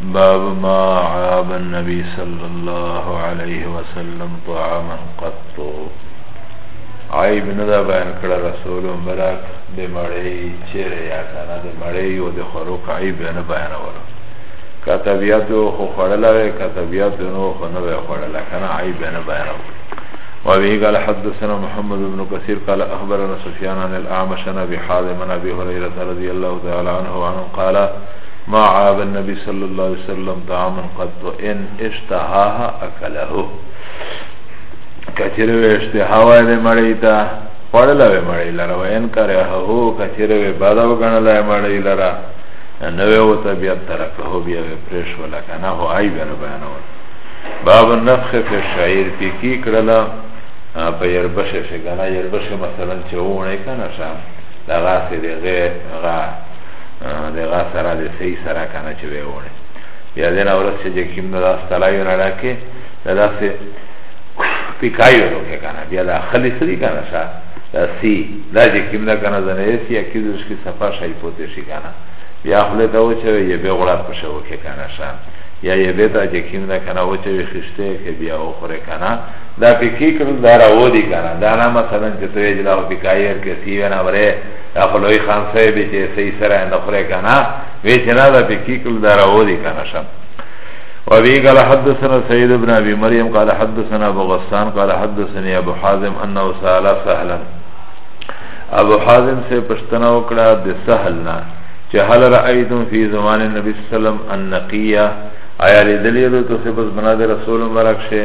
باب ما عاب النبي صلى الله عليه وسلم طعاما قط عیب نه دا بیان کړه رسول مبارک د مړی چیرې یا کنه د مړی او د خروق عیب نه بیان وره کتبیات خو خړلا وی کتبیات نو خو نه وی خړلا کنه عیب نه بیان وره وبه قال حدثنا محمد بن كثير قال أخبرنا سفيان عن الأعمش عن أبي حازم عن أبي هريرة رضي الله تعالى عنه وعنه قال ما عاب النبي صلى الله عليه وسلم طعاما قد إن اشتهاها أكله کچره وی اشتهاوه ده مړی تا خوړله وی مړی لره و ان کره هو کچره وی بادا وګڼله مړی لره نوې و ته بیا ترکه هو بیا پرېښ ولا کنه هو آی بیا بیانول باب النفخ فی الشعیر پی کی کړله په يربشه شي کنه يربشه مثلا چې وونه کنه شا دا غاسه دی غه غا د غا سره د سي سره کنه چې وونه بیا دې نه ورسې چې کیم نه داس تلایو نه راکې دا داسې پیکایو نو کې کنه بیا دا خلی سری کنه شا دا سی دا چې کیم نه کنه زنه یې سی اکیز اس کې صفه شای پوتې شي کنه بیا خپل ته و چې یې به غړات پښه وکې کنه شا یا یې به دا چې کیم نه کنه و چې خشته کې بیا و خره کنه دا پکی کنو دا راو دی کنا دا نا مثلا چه تو اجلا و پکایر کسی و نوره دا خلوی خان صاحب چه سی سر اندخوره کنا ویچه نا دا پکی کنو دا راو دی کنا شم وابي قال حدثنا سيد بن ابي مريم قال حدثنا ابو غسان قال حدثني ابو حازم انه سال سهلا ابو حازم سے پشتنا وکړه د سهل نه چې هل رايتم في زمان النبي صلى الله عليه وسلم النقيه آیا لیدلی دو تو سبز بنا دے رسول مبارک شے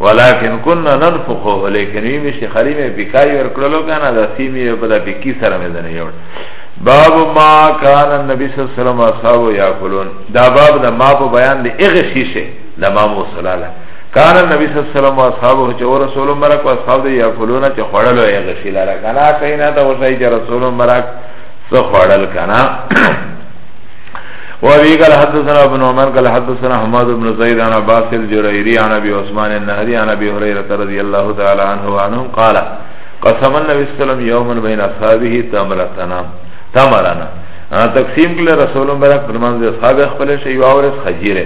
ولكن كنا ننفخه لكن وی مشی خلی می پیکاری ورکلو کانا دا سیمی و پدا پیکی سر می دنه یوڑ باب ما کان النبی صلی اللہ علیہ وسلم اصحابو یاکلون دا باب دا ما پا بیان دی اغی شیشه دا ما موصلالا کان النبی صلی اللہ علیہ وسلم اصحابو چه و رسول مرک و اصحاب دی یاکلون چه خوڑلو اغی شیلالا کانا کئی نا دا وشای چه رسول مرک سو خوڑل کانا وابي قال حدثنا ابن عمر قال حدثنا حماد بن زيد عن عباس الجريري عن ابي عثمان النهدي عن ابي هريره رضي الله تعالى عنه وعنهم قال قسم النبي صلى الله عليه وسلم يوما بين اصحابه تمرتنا تمرنا تقسیم کله رسول مبارک فرمان دے اصحاب خپل شی یو اورس خجیره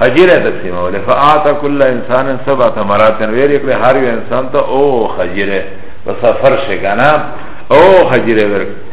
خجیره تقسیم اوله فاعت كل انسان سبع تمرات ویل کله هر یو انسان ته او خجیره په سفر شګنا او خجیره ورک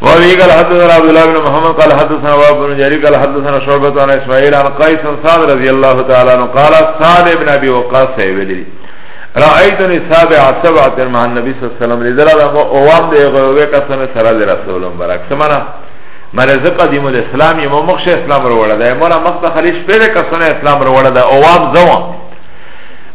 وابي قال حدثنا عبد الله بن محمد قال حدثنا واب بن جرير قال حدثنا شعبة عن اسماعيل عن قيس بن سعد رضي الله تعالى عنه قال سعد بن ابي وقاص سيبلي رأيتني سابع سبعة مع النبي صلى الله عليه وسلم لذل هذا اوام دي غوه قسم سره رسول الله برك سمعنا مره زه قدیم الاسلام یم مخش اسلام رو وړه ده مره مخ ته خلیش پیره کسونه اسلام رو وړه ده اوام زوام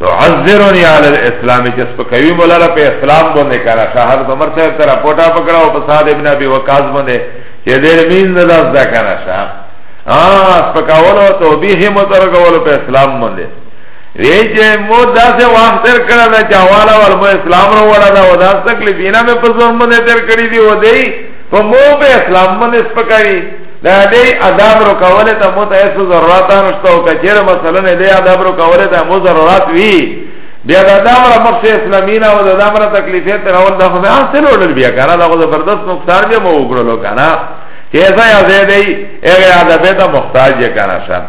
تعذرنی علی الاسلام چې سپکوي مولا را په اسلام باندې کړه شاهد عمر صاحب تر پټا پکړه او فساد ابن ابي وقاص باندې چې دې مين نه داس دا کړه شاه ا سپکاولو توبیه مترکولو په اسلام باندې وی چې مو داسې وخت تر کړه نه چاواله ول مو اسلام رو وړه دا ودا تکلیفینا مې په ځوم باندې تر کړی دی و دی په مو په اسلام باندې سپکاوي دا دی عذاب رو کوله ته مو ته هیڅ ضرورت نشته او کچیر مثلا نه دی عذاب رو کوله ته مو ضرورت وی بیا دا دامره مخشه اسلامینا او دا دامره تکلیفه تر اول دا خو به حاصل وړل بیا کنه دا خو زبردست نقصان به مو وګړلو کنه چې ځای ځای دی هغه عذاب ته محتاج کنه شه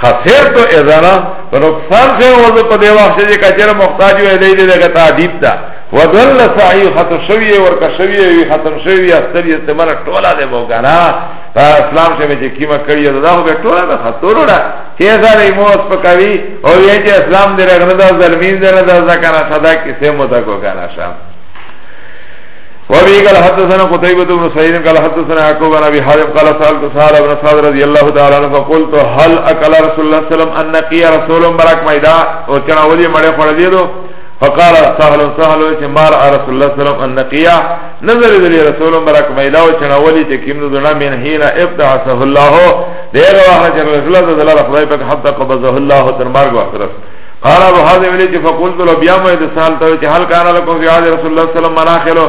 خسر تو ازانا نقصان سے وزو پا دے وقت سے کچر مختاج ہوئے دے دے دے تعدیب تا وضل سعی ختم شوی ورکا شوی وی ختم شوی استر یې ته مر ټولا دې مو غنا اسلام شه چې کیما کړی دا خو به ټولا به خطرو را چې زارې مو اس پکوي او یې چې اسلام دې رغنه دا ظلمین دې نه دا ځکه صدا کیسه مو تا کو غنا شام وابي قال حدثنا قتيبة بن سعيد قال حدثنا يعقوب بن ابي حازم قال سألت سعد بن سعد رضي الله تعالى عنه فقلت هل اكل رسول الله صلى الله عليه وسلم ان نقي رسول برك ميدا وكان ولي مړ خړ دي فقال سهل سهل چې مار رسول الله صلی الله علیه وسلم النقیا نظر دې رسول مبارک مېدا او چنا ولي چې کیمنو دنا من هینا ابتعثه الله دې غواه چې رسول الله صلی الله علیه وسلم حتى قبضه الله تر مرګ وخرس قال ابو حازم ویلی چې فقلت له بیا مې د سال ته چې هل کان لكم فی عهد رسول الله صلی الله علیه وسلم مناخلو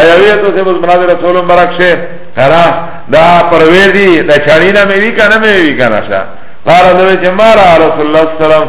ایوی ته سبز بنا د رسول مبارک شه کرا دا پرویدی دا چړینا مې وی کنه مې وی کنه شه قال له چې مارا رسول الله صلی الله علیه وسلم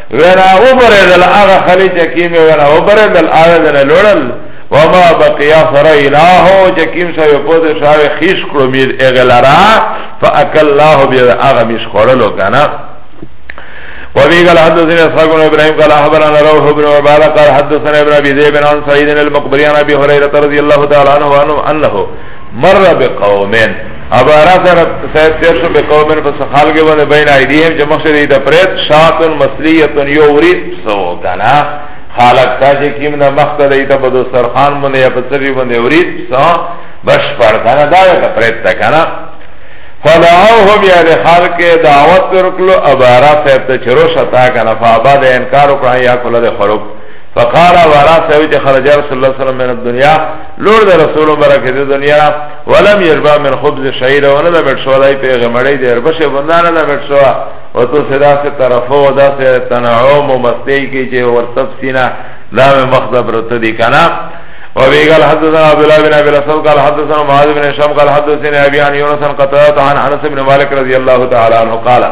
وینا وبرېدل هغه خلی چې کیمې وینا وبرېدل هغه دنه لوړل وما بقیا سر الهو چې کیم شوی پوز شوی خیش کړو میر اغلرا فاکل الله بیا هغه میش خورلو کنه وفي قال حدثنا اسحاق بن ابراهيم قال اخبرنا روح بن عباده قال حدثنا ابن ابي ذئب عن سعيد المقبري عن ابي هريره رضي الله تعالى عنه انه مر بقومن ابارا صاحب تیر شو بقومن پس خالگی بنده بین ایدیهم چه مخشد ایتا پریت شاتن مسلیتن یوری سو کنا خالق تا چه کم دا مخشد ایتا بدو سرخان بنده یا پسری بنده یوری سو بش پر کنا دا ایتا پریت تا کنا فدعوه بیا ده خالق دعوت ترکلو ابارا صاحب تا چروش تا کنا فابا ده انکارو کنا یا کلا ده خروب فقال ورا سوی چې خرج رسول الله صلی الله علیه وسلم من الدنيا لور ده رسول مبارک ده دنیا ولم یشبع من خبز شعیر و نده مٹ شوا دای پیغ مڑی ده اربش بنده نده مٹ شوا و تو صدا سے طرفو و دا سے تنعوم و مستی کی چه ورسب سینا دام مخدب رتو دی کنا وابي قال حدثنا عبد الله بن ابي الاسود قال حدثنا معاذ بن هشام قال حدثنا ابي عن يونس عن قتاده عن انس بن مالك رضي الله تعالى عنه قال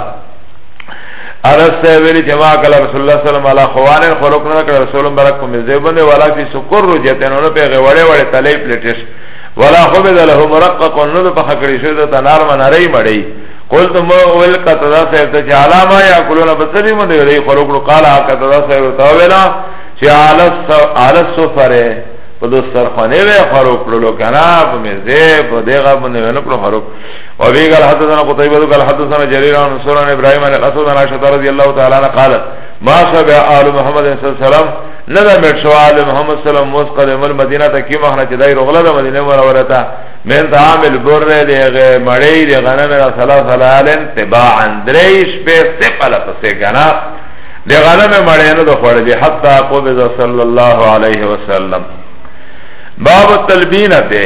انس ته ویلی چې ما کله رسول الله صلی الله علیه وسلم علی خوان خلق نه کړ رسول الله برک کوم زیب باندې ولا فی سکر رجته نو په غوړې وړې تلې پلیټش ولا خو به له مرقق نو په خکړې شو ته نار منری مړی قلت مو ول قطدا صاحب ته چې علامه یا کولون بصری مونږ ویلی خلق نو قال قطدا صاحب ته ویلا چې علس علس سفره په دوستر خانه وی خروق کړلو کنه په مزه په دغه باندې ونه کړو خروق وابي قال حدثنا قتيبة قال حدثنا جرير عن منصور عن ابراهيم عن الاسود عن عائشة رضي الله تعالى عنها قالت ما شبع آل محمد صلى الله عليه وسلم ندا میٹ شو آل محمد صلی اللہ علیہ وسلم موز قدم المدینہ تا کی مخنا چی دای رغلا دا مدینہ منوره تا من طعام البر دی غی مڑی دی غنم را صلاح صلاح علین تباعا دریش پی سپل پسی کنا دی غنم مڑی ندو خوڑ دی حتی قبض صلی اللہ علیہ وسلم باب التلبینہ تی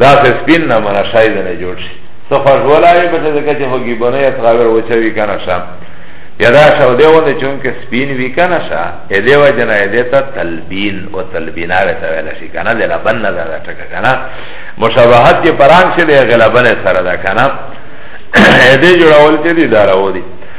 دا سه سپین نه منا شای دنه جوړ شي سو خوش ولای په دې کې چې هوګي بنه یې څغاور وچوي کنه شا یا دا شاو دی ونه چون کې سپین وی کنه شا اې دی وجنه اې دی ته تلبین او تلبینا وته ویل شي کنه د لبن نه دا ټکه کنه مشابهت کې پران شي د غلبن سره دا کنه اې دی جوړول چې دی دا راو دی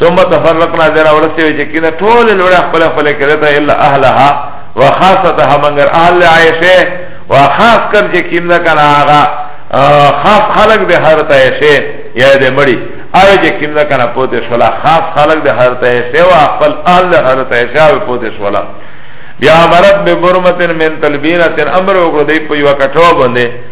ثم تفرقنا ذرا ورسته وی چې کینه ټول لوړ خپل خپل کړه ته الا اهلها وخاصتها منګر اهل عائشه وخاص کر چې کینه کنه هغه خاص خلق د حضرت عائشه یا د مړی آیا چې کینه کنه پوتې شولا خاص خلق د حضرت عائشه او خپل اهل حضرت عائشه او پوتې شولا بیا مرد به برمتن من تلبینتن امر وکړو دی په یو کټو باندې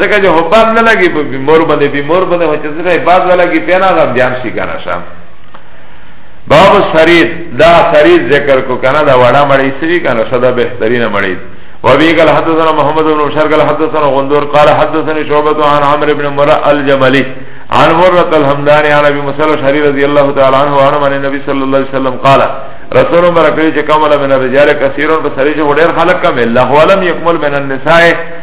ځکه چې حباب نه لګي په بیمور باندې بیمور باندې هو چې څه حباب نه لګي په نه غم جان شي کنه شام باب سرید دا سرید ذکر کو کنه دا وړا مړی سری کنه صدا بهترینه مړی وابي قال حدثنا محمد بن بشار قال حدثنا غندور قال حدثني شعبة عن عمرو بن مرة الجملي عن مرة الحمداني عن ابي مسلم الشريف رضي الله تعالى عنه وعن من النبي صلى الله عليه وسلم قال رسول الله برکړي چې کمل من الرجال كثير بسريج وړر خلق کمل له ولم يكمل من النساء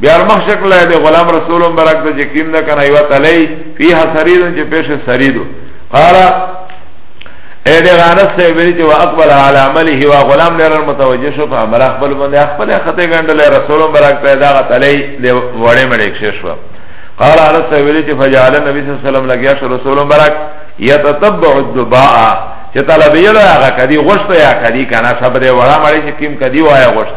بیا مخ شکل لای دی غلام رسول مبارک ته چې کیم ده کنه یو تلی فیها سریدون چې پیش سریدو قال اے دې غانس ته ویل چې واقبل علی عمله وا غلام لرر متوجه شو په عمل خپل باندې خپل خطه ګندل رسول مبارک ته دا تلی دی وړې مړې کښې شو قال علی سویل چې فجعل النبي صلی الله علیه وسلم لګیا شو رسول مبارک یتتبع الدباء چې طلب یې لا هغه کدی غوښته یا کدی کنه صبر وړه مړې چې کیم کدی وای غوښته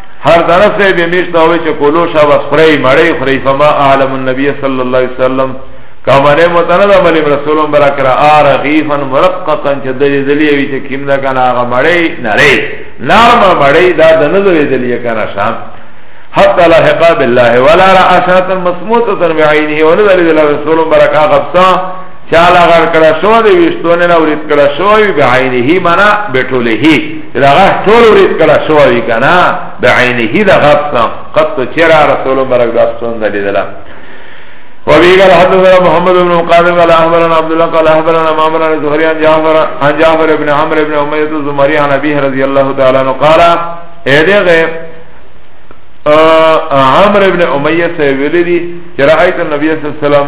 هر طرف ته به میشته وي چې کولو شا بس خړی مړی خړی فما اعلم النبي صلی الله علیه وسلم کما نه متنده مل رسول برک را ارغیفا مرققا چې د دلی وی چې کیم نه کنه هغه مړی نری نرم مړی دا د نه دوی دلی کنه شام حتى لحق بالله ولا رأى شاة مسموتة بعينه ونزل رسول بركة غبصا چالا غر کړه شو دی وشتونه نه ورید کړه شو وی بعینه منا بټوله دا غ ټول ورید کړه شو وی کنا بعینه دا غفصم قط چرا رسول برک داستون دلیدلا وبه قال حدثنا محمد بن مقاتل قال اخبرنا عبد الله قال اخبرنا معمر عن زهري عن جعفر عن جعفر بن عمرو بن اميه الزمري عن ابيه رضي الله تعالى عنه قال ايدغه عمرو بن اميه سيولي رأيت النبي صلى الله عليه وسلم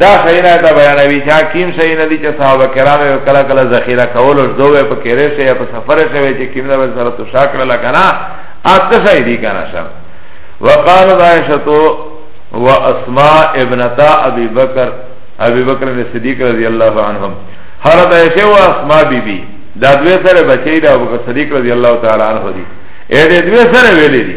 دا خیره دا بیانوی چا کیم شئی ندی چا صحابه کرام یو کلا کلا زخیره کولو شدو وی پا کره شئی یا پا سفر شئی چا کیم دا بسر تو شاکر لکنا آت شئی دی کنا شم وقال دائشتو و اسماء ابنتا ابی بکر ابی بکر صدیق رضی اللہ عنہم حضرت عائشہ و اسماء بی بی دا دوی سره بچی دا ابو بکر صدیق رضی اللہ تعالی عنہ دی اے دې دوی سره ویلې دي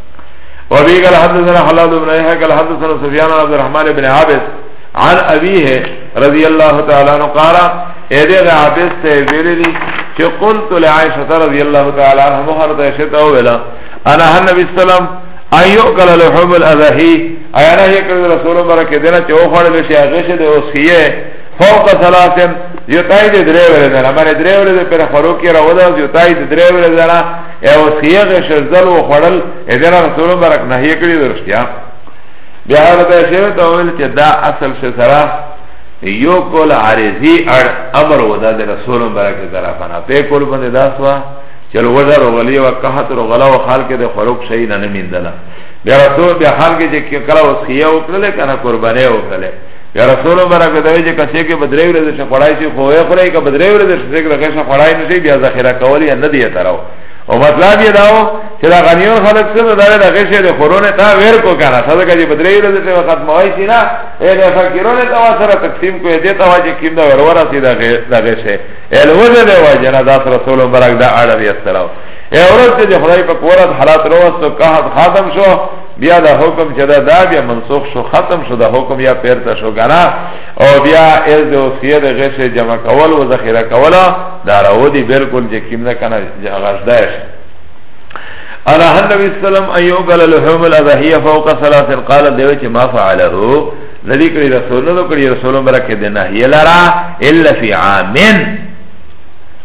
وابي قال حدثنا حلال بن يحيى قال حدثنا سفيان عبد الرحمن بن عابد عن ابيه رضي الله تعالى عنه قال ايده عابد سے ویلی دی کہ قلت لعائشہ رضی اللہ تعالی عنہ مہرت عائشہ تو ویلا انا النبي صلی اللہ علیہ وسلم ایو کل لحوم الاضحی ایا نہ کہ رسول اللہ کے دینا چو خڑ لے شی اگش دے اس کیے فوق ثلاثن یتای دے درے ورے دے ہمارے درے ورے دے پر خروکی راودا یتای دے درے ورے دے او سیغ شزل و خړل ادر رسول برک نهی کړی درشتیا بیا حضرت شیخ ته ویل چې دا اصل څه سره یو کول عارضی اړ امر ودا د رسول برک طرفه نه په کول باندې داسوا چل ودا رو غلی و قحط رو غلا و خال کې د خروق شي نه نه میندله بیا رسول بیا حال کې چې کله وسیه وکړل کنه قربانه وکړل یا رسول مبارک دوی چې کسې کې بدرې ورځې شه خړای شي خو یې خړای کې بدرې ورځې شه کې راکښه خړای نه شي بیا ذخیره کولی نه دی تراو او مطلب یې داو چې دا غنیو خلک څه دا له غشه له خورونه تا ور کو کنه صدقه چې بدرې ورځې شه وخت موای شي نه اې له فقیرونه تا سره تقسیم کوې دې تا واجب کیم دا ور ورا سي دا غشه ال وځه دی واجب نه دا رسول مبارک دا اړه یې تراو اے عورت سے جو خدای پا قورت حالات روست تو کہت خاتم شو بیا دا حکم چه دا دا بیا منسوخ شو ختم شو دا حکم یا پیرتا شو کنا او بیا از دا وصیه دا غیش جمع کول و ذخیره کولا دا راو دی بلکل چه کم دا کنا غشدائش انا حن نبی سلام ایو قال لحوم الاضحیه فوق ثلاث قال دیو چه ما فعله ندی کری رسول ندو کری رسول برکت نحیه لرا الا فی عامن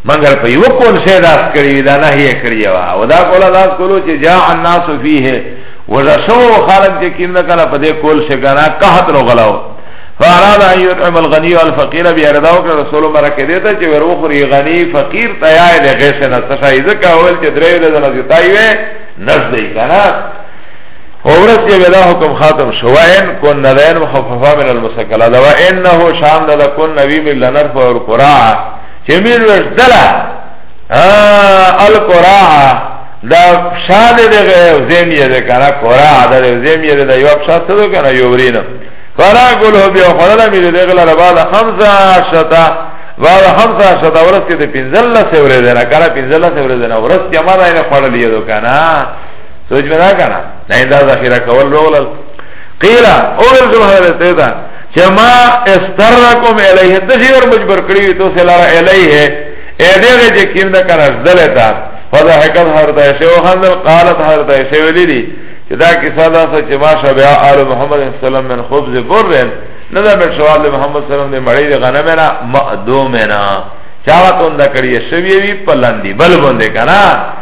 مگر په یو کول شی داس کړی دا نه یې کړی وا او دا کولا داس کولو چې جاء الناس فيه وزشو خالق چې کینه کله په دې کول شي کنه قحط رو غلاو فاراد ان يطعم الغني والفقير بيرداو که رسول مرکه دیتا چې ورو خوري غني فقير تیاي له غیسه نه تشای ځکه اول چې درې له نه زیتای وې نزدې کنه ورس کې ودا حکم خاتم شو وان کن نذین مخففا من المسکلا دا وانه شان دا کن نبی من لنرف اور قرا چې میر ور دلا القرا دا شاد دې زمیه دې کنه قرا دا زمیه دې یو شاد څه کنه یو ورینه فرا ګلو بیا خلل مې دې غلا ربا دا خمسه شتا بعد خمسه شتا ورس کې دې پنځله سره دې نه کنه پنځله سره دې نه ورس کې ما نه خړلې دو کنه سوچ مې دا کنه نه دا ذخیره کول رولل قیل اول ذو حضرت دا چې ما استرکم الیه تشیر مجبور کړی تو سلاره الیه اې دې چې کیم دا کنه زله تا فضحکت حضرت عائشہ او خندل قالت حضرت عائشہ ویلی دی چې دا کیسه دا چې ما شبع آل محمد اسلام من خبز برن نه دا بر شوال محمد سلام دې مړی دې غنمه نه مقدومه نه چاوتون دا کړی شوی وی پلندی بل باندې کنا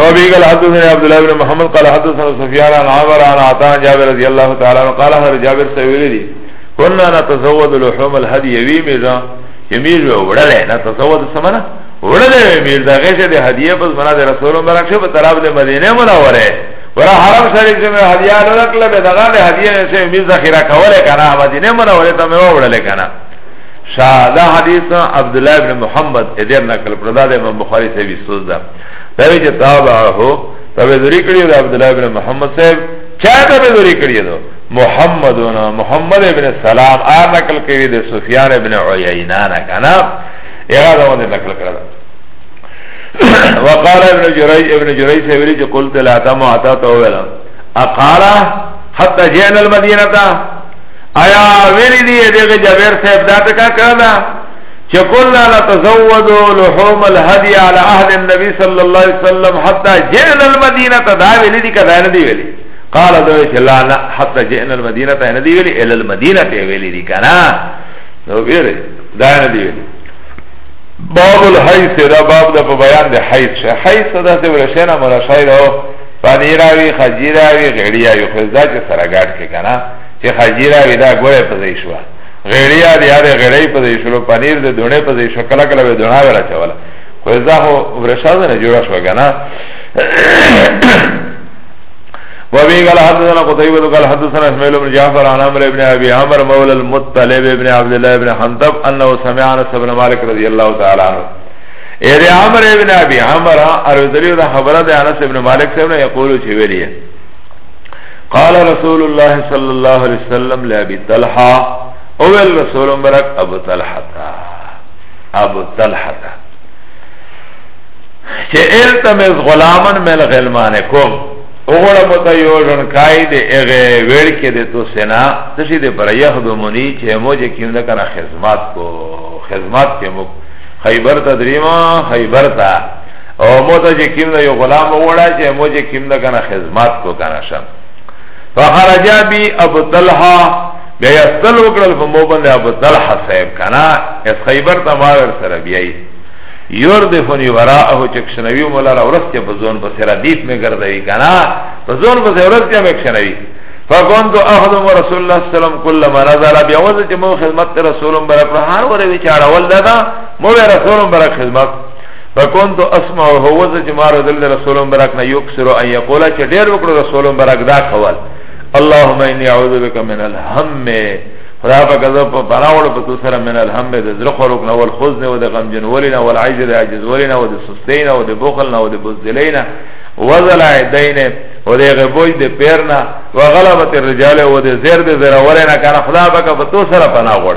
وابي قال حدثنا عبد الله بن محمد قال حدثنا سفيان عن عمر عن عطاء جابر رضي الله تعالى عنه قال هر جابر سويري كنا نتزود لحوم الهدي يوي ميزا يميز وړله نتزود سمنا وړله يميز دا غيشه دي هديه بس منا ده رسول مبارك شو طرف ده مدينه منوره ورا حرم شريف سے میں ہدیہ لکھ لے دغه هدیه سے میز ذخیرہ کولے کنا مدینه منوره ته مې وړله کنا شا دا حدیث عبداللہ ابن محمد ادیر نقل کرده ده امام بخاری صاحب سوز ده دوی چه تابعه تابع دوری کریه ده عبداللہ ابن محمد صاحب چه تابع دوری کریه ده محمد محمد ابن سلام آر نقل کریه ده سفیان ابن عیینان کنا اغا ده ونده نقل کرده وقال ابن جرئی ابن جرئی صاحب لی چه قلت لاتا معتا تولا اقالا حتی جئن المدینتا ایا ویلی دی دیگه جبیر صاحب دا تکا کرده چه کلنا لتزودو لحوم الهدی علی اهد النبی صلی اللہ علیہ وسلم حتی جئن المدینه تا دا ویلی دی کدا ندی ویلی قال دوی چه لا نا حتی جئن المدینه تا ندی ویلی الی المدینه تا ویلی دی کنا نو بیره دا ندی ویلی باب الحیث دا باب دا پا بیان دا حیث شه حیث دا سی ورشینا مرشای دا پانیراوی خجیراوی غیریاوی خوزدا چه سرگاٹ که کنا چه خجیره وی دا گوره پزی شوا غیریا دی آده غیری پزی شلو پنیر دی دونه پزی شو کلا کلا بی دونه ویرا چوالا خوز دا خو ورشا ده نه جوڑا شوا گنا وابي قال حدثنا قتيبة قال حدثنا اسماعيل بن جعفر عن عمرو بن ابي عمرو مولى المطلب بن عبد الله بن حنطب انه سمع انس بن مالك رضي الله تعالى عنه ایر عمر ابن ابی عمر اروزریو دا خبره ده انس ابن مالک صاحب نه یقولو چه ویلیه قال رسول الله صلی الله علیه وسلم لابی طلحه اول رسول مبرک ابو طلحه تا ابو طلحه تا چه التمز غلامن مل غلمانکم اغوڑا متا یوجن کائی ده اغی ویڑکی ده تو سنا تشی ده پر یخدمونی چه موجه کم ده کنا خدمات کو خدمات که مک خیبر تا دریما خیبر تا او مو ته چې کیم نه یو غلام وړا چې مو چې کیم نه کنه خدمت کو کنه شم فخرج بی ابو طلحه بیا یستل وکړل په مو باندې ابو طلحه صاحب کنه اس خیبر ته ما ور سره بیای یردفنی وراءه چکشنوی مولا را ورست یا بزون بسی ردیف می گردوی کنا بزون بسی ورست یا مکشنوی فکنتو اخدم رسول اللہ صلی اللہ علیہ وسلم کل ما نزل بیوزا چه مو خدمت رسولم برک رحان وروی چه اڑول دادا مو رسولم برک خدمت فکنت اسمع هو ز چې مارو دل رسول برک نه یو کسرو ان یقول چې ډیر وکړو رسول برک دا کول اللهم انی اعوذ بک من الهم خدا په غزا په پناول په تو سره من الهم د زړه خورک نه ول خزن او د غم جن ولنا ول عجز د عجز ولنا او د سستین او د بخل نه او د بذلینا وزل عیدین او د غبوج د پیرنا وغلبت الرجال او د زیر د زرا ولنا کنه خدا په تو سره پناول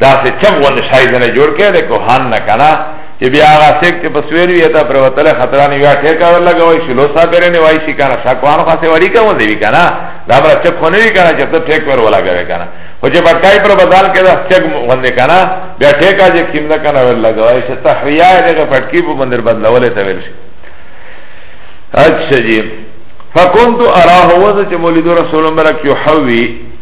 دا سه چم غون شای زنه جوړ کړي د کوهان نه کنه چې بیا هغه سیک چې په سویر وی ته پر وتل خطران یو ټیر کاور لګوي شلو صابر نه وای شي کنه شکوان خو سه وړي کوم دی کنه دا بر چک خو نه وی کنه چې ته ټیک ور ولا کوي کنه خو چې بټای پر بدل کړه چک غون کنه بیا ټیکا چې کیم نه کنه ور لګوي چې تحویه دغه پټکی په بندر بدلولې ته ویل شي اچھا جی فکنت اراه وذ چې مولد رسول الله برک یحوی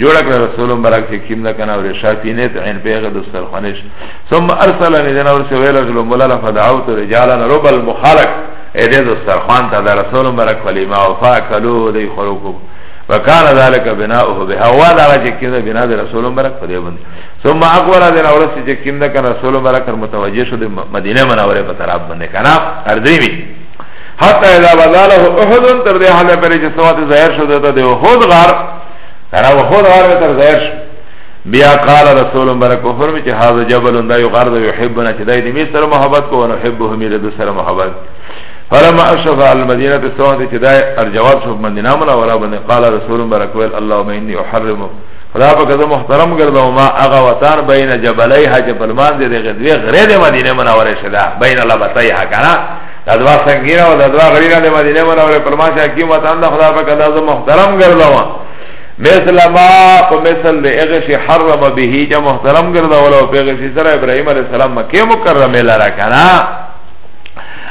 جوړه کړه رسول مبارک چې کیم نه کنه ورې شافی نه ته عین پیغه د سرخنش ثم ارسلني دنا ورسه ویل رجل مولا فدعوت رجالا رب المخالق اې دې د سرخان ته د رسول مبارک کلمه او فاکلو دې خروکو وکال ذلك بناؤه بها والا چې کیم نه بنا د رسول مبارک په دې باندې ثم اقوال دنا ورسه چې کیم نه کنه رسول مبارک متوجه شو د مدینه منوره په طرف باندې کنه اردوی حتی اذا بذاله احد تر دې حاله پرې چې سوات ظاهر شو د دې احد غار کرا وخود غار میں تر زیر شو بیا قال رسول مبارک و فرمی چه هذا جبل دا یو غار دا یحبنا چه دای دیمی سر محبت کو ونحبه می لدو سر محبت فلما اشرف على المدينه تسوان چه دای ارجواب شو مدینه ملا ولا بند قال رسول مبارک و اللهم انی احرم خدا پاک از محترم گرده و ما اغا وطان بین جبلای ها چه پلمان دی دی غدوی غرید مدینه منوره شده بین لبتای ها کنا دا دوا سنگینا و دا دوا غرینا دی مدینه منوره پرمان چه حکیم وطن دا خدا پاک دا زو محترم گردوان مثل ما په مثل دی اغشی حرم بهی چه محترم گردوان و پیغشی سر ابراهیم علیه السلام مکی مکرمی لرا کنا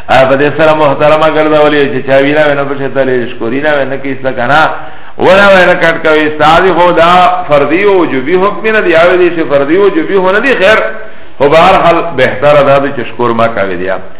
په دې سره محترمه ګرځولې چې چا وینا ونه پښه تلې شکوري نه ونه کیسه کنه ولا ولا کټ کوي استاد هو دا فردی او جوبی حکم نه دی اوی دي چې فردی او جوبی هو نه دی خیر هو بهر حال بهتر ده چې شکر ما کوي دی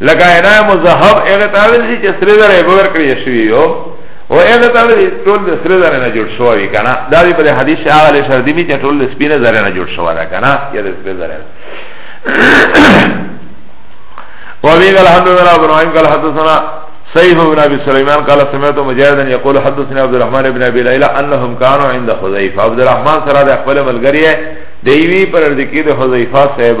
لکه اینا مذهب اغه تاویل شي چې سره زره به ورکړی شوی یو او اغه تاویل ټول د سره زره نه جوړ شوی وی کنه دا دی په حدیث هغه له شر دی چې ټول د سپینه زره نه جوړ شوی دا کنه یا د سره زره وابي قال حدثنا ابو نعيم قال حدثنا سيف بن ابي سليمان قال سمعت مجاهدا يقول حدثنا عبد الرحمن بن ابي ليلى انهم كانوا عند حذيفه عبد الرحمن سره د خپل ملګری دی وی پر ذکر حذیفه صاحب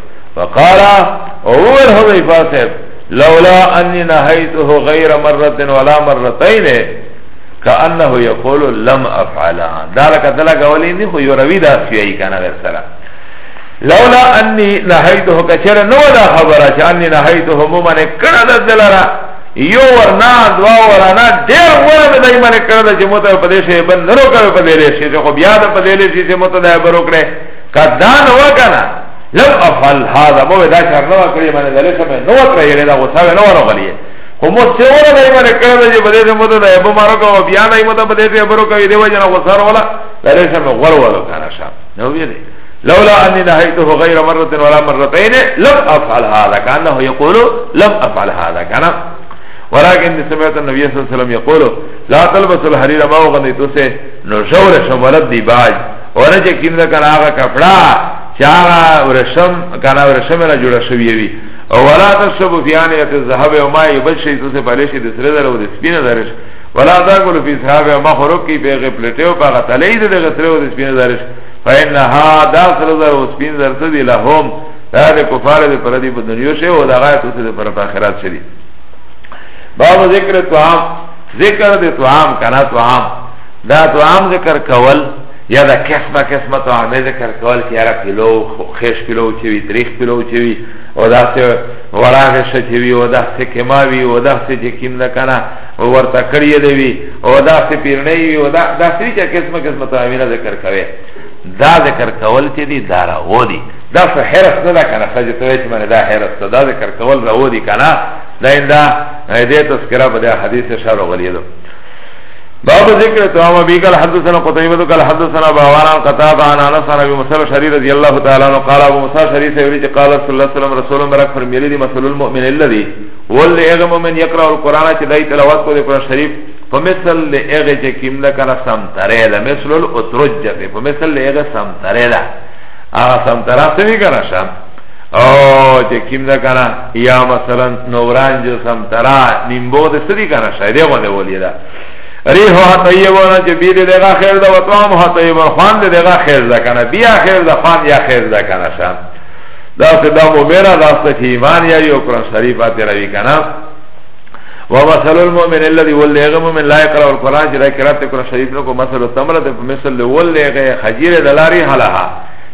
فقال اول حذیفه صاحب لولا انی نهیته غیر مرت ولا مرتین کانه یقول لم افعلا دالک دلا گولی نی خو یوروی دا سیئی کنه غیر سره لولا انی نهیته کچر نو دا خبره چې انی نهیته مومن کړه د دلرا یو ورنا دوا ورنا ډیر ورنه دای باندې کړه چې مو ته په دې شی بند نو کړ په دې شی خو بیا د په دې شی چې مو ته دا برو کړه که دا نه وه که نه لو افعل هذا مو دا کار نه وکړي باندې دلې سم نو وکړي دا غوسه نه ورو غلي خو مو څه ور نه باندې کړو چې بده سم ته دا ابو مارو کو بیا نه مو ته بده ته ابرو کوي دی وجه نه غوسه ولا دلې سم غور ورو کنه شا نو وی دی لولا اني نهيته غير مره ولا مرتين لم افعل هذا كانه يقول لم افعل هذا كان ولكن سمعت النبي صلى الله عليه وسلم يقول لا تلبس الحرير ما غنيتو سه نو شور شمولت دی باج اوره چه کم ده کنه آغا کپڑا چه آغا ورشم کنه ورشم را جوڑا شویوی ولا تشرب في آنية الذهب وما يبل شيء تسه پلش د سره در او د سپینه درش ولا تاكل في صحابه ما خرق کی پیغه پلټیو پاغه تلید د غسره او د سپینه درش فإن هذا سره در او سپین در ته دی لهم دا د کفار د پر دی په دنیا شه او د غایت تسه د پر آخرت شری باب ذکر طعام ذکر د طعام کنا طعام دا طعام ذکر کول یا دا قسمه قسمه طعام ذکر کول چې یاره پیلو خیش پیلو چې وي تریخ پیلو چې وي او داسې وړاغې شه چې وي او داسې کما وي او داسې چې کیم نه کنه ورته کړی دی وي او داسې پیرنۍ وي او داسې چې قسمه قسمه طعامونه ذکر کوي دا ذکر کول چې دي دا راو دي دا څه حرس نه ده کنه سجه ته چې باندې دا حرس ده دا ذکر کول راو دي کنه دا انده دې تذکرہ په حدیث شروع غلیدو باب ذکر تمام ابي قال حدثنا قتيبة قال حدثنا باوان عن قتادة عن انس عن ابي موسى الشرير رضي الله تعالى عنه قال ابو موسى الشرير سيولي قال رسول الله صلى الله عليه وسلم برك فرميلي دي مثل المؤمن الذي ول اغه مؤمن يقرا القران چې دای تلاوت کوي قران شریف په مثل له اغه چې کیم نه کنه سم ترې ده مثل الاترج په مثل له اغه سم ترې ده هغه سم ترې څه وی کنه شم او چه کم ده کنا یا مثلا نوران جو سمترا نیمبو ده سدی کنا شایده غنده بولی ده ریحو ها طیبونا چه بی ده دغا خیر ده و طعام ها طیبون خوان ده دغا خیر ده کنا بیا خیر ده خوان یا خیر ده کنا شا دا سه دا مومنه دا سه چه ایمان یا یو قرآن شریفات روی کنا ومثل المؤمن الذي ولغ مؤمن لا يقرأ القرآن جرا قرأت القرآن شريف نكو مثل التمرة مثل ولغ خجير دلاري حلها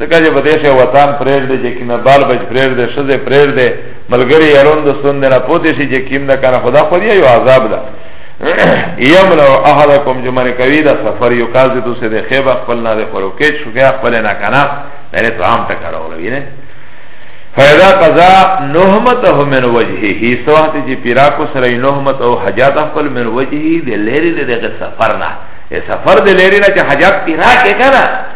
ځکه چې په دې شی وطن پرېږدې چې کینه بال بچ پرېږدې ښځې پرېږدې ملګري یارون دوستون دی نه پوتې شي چې کیم ده که نه خدا خو یو عذاب ده یمنع احدکم چې منې کوي دا سفر یو کاز دې دوسې دی خیبه خپل نه دی خوروکېچ شو بیا خپل نه که نه پهلې تو عام ټکه راولوي نه فیدا قضا نهمته من وجهه سوات چې پیرا کو سره نهمت او حاجات خپل من وجهه د لری لری سفر نه سفر د لری نه چې حاجات پیرا کې کنه